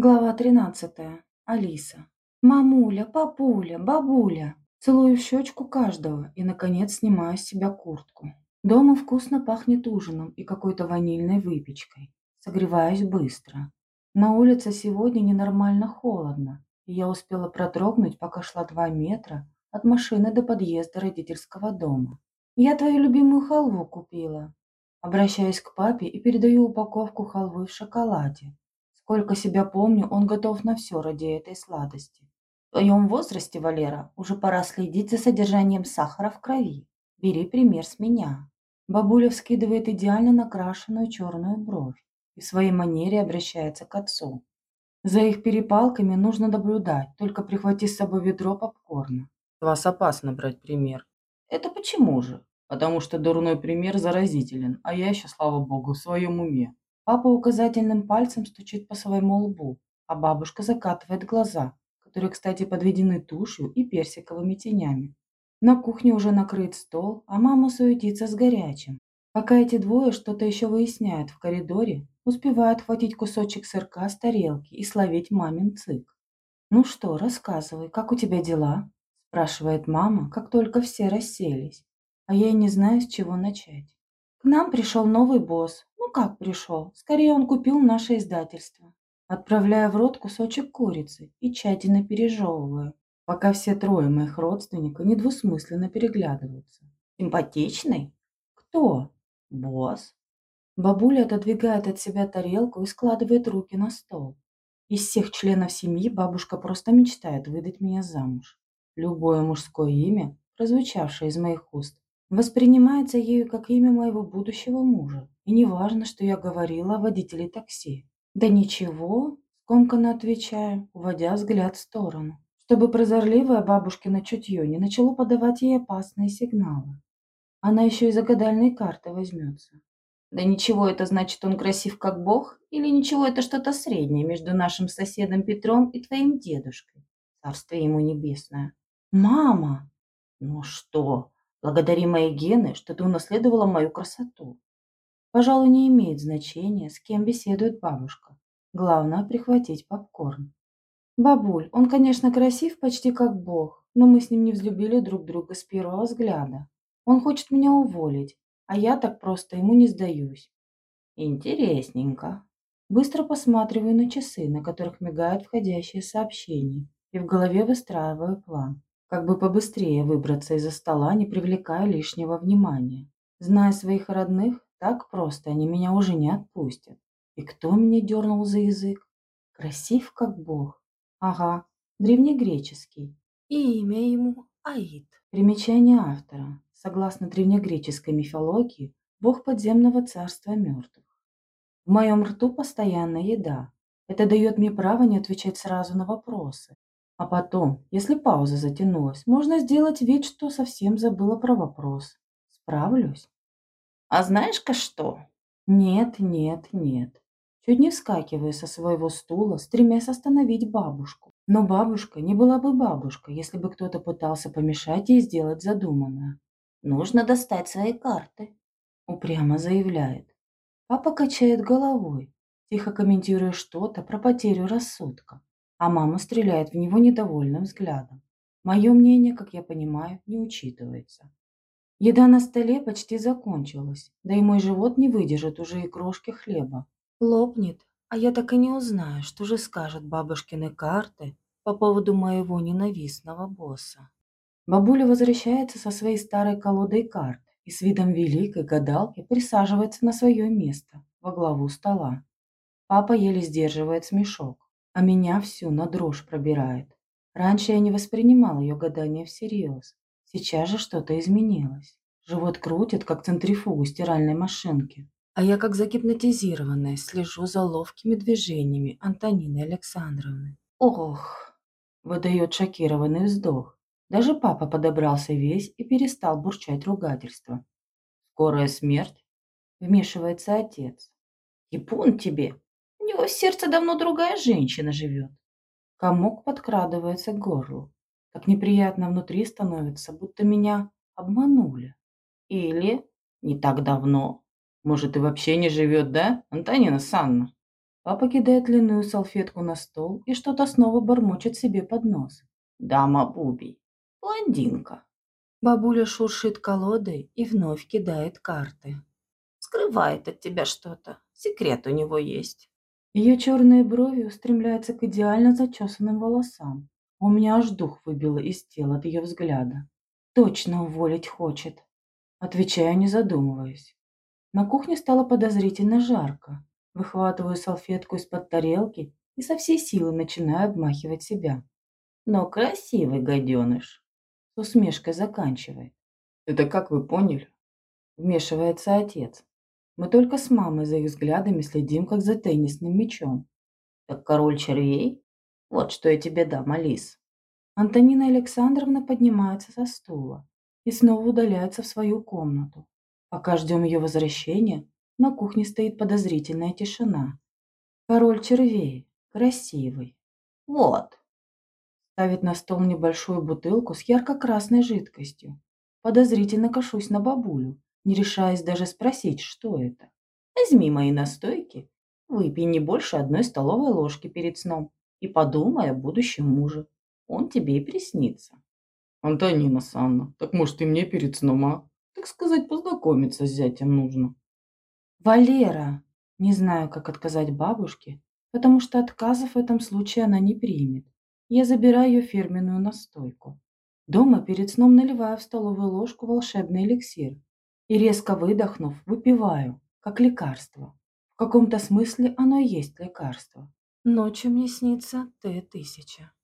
Глава 13. Алиса. Мамуля, папуля, бабуля. Целую в щечку каждого и, наконец, снимаю с себя куртку. Дома вкусно пахнет ужином и какой-то ванильной выпечкой. Согреваюсь быстро. На улице сегодня ненормально холодно, и я успела продрогнуть, пока шла два метра от машины до подъезда родительского дома. «Я твою любимую халву купила». Обращаюсь к папе и передаю упаковку халвы в шоколаде. Сколько себя помню, он готов на все ради этой сладости. В твоем возрасте, Валера, уже пора следить за содержанием сахара в крови. Бери пример с меня. Бабуля вскидывает идеально накрашенную черную бровь и в своей манере обращается к отцу. За их перепалками нужно наблюдать, только прихвати с собой ведро попкорна. Вас опасно брать пример. Это почему же? Потому что дурной пример заразителен, а я еще, слава богу, в своем уме. Папа указательным пальцем стучит по своему лбу, а бабушка закатывает глаза, которые, кстати, подведены тушью и персиковыми тенями. На кухне уже накрыт стол, а мама суетится с горячим. Пока эти двое что-то еще выясняют в коридоре, успевают хватить кусочек сырка с тарелки и словить мамин цик. «Ну что, рассказывай, как у тебя дела?» – спрашивает мама, как только все расселись. А я и не знаю, с чего начать. К нам пришел новый босс, ну как пришел? Скорее он купил наше издательство. Отправляя в рот кусочек курицы и тщательно пережевывая, пока все трое моих родственников недвусмысленно переглядываются. Симпатичный? Кто? Босс. Бабуля отодвигает от себя тарелку и складывает руки на стол. Из всех членов семьи бабушка просто мечтает выдать меня замуж. Любое мужское имя, прозвучавшее из моих уст, воспринимается ею как имя моего будущего мужа. И не важно, что я говорила о водителе такси. Да ничего, скомканно отвечаю, уводя взгляд в сторону, чтобы прозорливое бабушкино чутье не начало подавать ей опасные сигналы. Она еще и за карты возьмется. Да ничего, это значит, он красив как бог? Или ничего, это что-то среднее между нашим соседом Петром и твоим дедушкой? Царствие ему небесное. Мама! Ну что, благодари мои гены, что ты унаследовала мою красоту. Пожалуй, не имеет значения, с кем беседует бабушка. Главное – прихватить попкорн. Бабуль, он, конечно, красив почти как бог, но мы с ним не взлюбили друг друга с первого взгляда. Он хочет меня уволить, а я так просто ему не сдаюсь. Интересненько. Быстро посматриваю на часы, на которых мигают входящие сообщения, и в голове выстраиваю план. Как бы побыстрее выбраться из-за стола, не привлекая лишнего внимания. Зная своих родных, так просто они меня уже не отпустят. И кто меня дернул за язык? Красив, как бог. Ага, древнегреческий. И имя ему Аид. Примечание автора. Согласно древнегреческой мифологии, бог подземного царства мертвых. В моем рту постоянная еда. Это дает мне право не отвечать сразу на вопросы. А потом, если пауза затянулась, можно сделать вид, что совсем забыла про вопрос. Справлюсь. А знаешь-ка что? Нет, нет, нет. Чуть не вскакивая со своего стула, стремясь остановить бабушку. Но бабушка не была бы бабушкой, если бы кто-то пытался помешать ей сделать задуманное. Нужно достать свои карты, упрямо заявляет. Папа качает головой, тихо комментируя что-то про потерю рассудка, а мама стреляет в него недовольным взглядом. Мое мнение, как я понимаю, не учитывается. Еда на столе почти закончилась, да и мой живот не выдержит уже и крошки хлеба. Лопнет, а я так и не узнаю, что же скажет бабушкины карты по поводу моего ненавистного босса. Бабуля возвращается со своей старой колодой карт и с видом великой гадалки присаживается на свое место во главу стола. Папа еле сдерживает смешок, а меня всю на дрожь пробирает. Раньше я не воспринимал ее гадание всерьез, Сейчас же что-то изменилось. Живот крутит, как центрифугу стиральной машинки. А я, как загипнотизированная, слежу за ловкими движениями Антонины Александровны. «Ох!» – выдает шокированный вздох. Даже папа подобрался весь и перестал бурчать ругательство. «Скорая смерть?» – вмешивается отец. «Япун тебе! У него в сердце давно другая женщина живет!» Комок подкрадывается к горлу. Так неприятно внутри становится, будто меня обманули. Или не так давно. Может, и вообще не живет, да, Антонина Санна? Папа кидает длинную салфетку на стол и что-то снова бормочет себе под нос. Дама Буби. Блондинка. Бабуля шуршит колодой и вновь кидает карты. Скрывает от тебя что-то. Секрет у него есть. Ее черные брови устремляются к идеально зачесанным волосам. У меня аж дух выбило из тела от ее взгляда. Точно уволить хочет. Отвечаю, не задумываясь. На кухне стало подозрительно жарко. Выхватываю салфетку из-под тарелки и со всей силы начинаю обмахивать себя. Но красивый гаденыш. С усмешкой заканчивает. Это как вы поняли? Вмешивается отец. Мы только с мамой за их взглядами следим, как за теннисным мячом. Так король червей? Вот что я тебе дам, Алис. Антонина Александровна поднимается со стула и снова удаляется в свою комнату. Пока ждем ее возвращения, на кухне стоит подозрительная тишина. Король червей, красивый. Вот. Ставит на стол небольшую бутылку с ярко-красной жидкостью. Подозрительно кашусь на бабулю, не решаясь даже спросить, что это. Возьми мои настойки, выпей не больше одной столовой ложки перед сном и подумай о будущем муже. Он тебе и приснится. Антонина Санна, так может и мне перед сном, а? Так сказать, познакомиться с зятем нужно. Валера! Не знаю, как отказать бабушке, потому что отказов в этом случае она не примет. Я забираю ее фирменную настойку. Дома перед сном наливаю в столовую ложку волшебный эликсир и, резко выдохнув, выпиваю, как лекарство. В каком-то смысле оно и есть лекарство. Ночью мне снится Т-1000.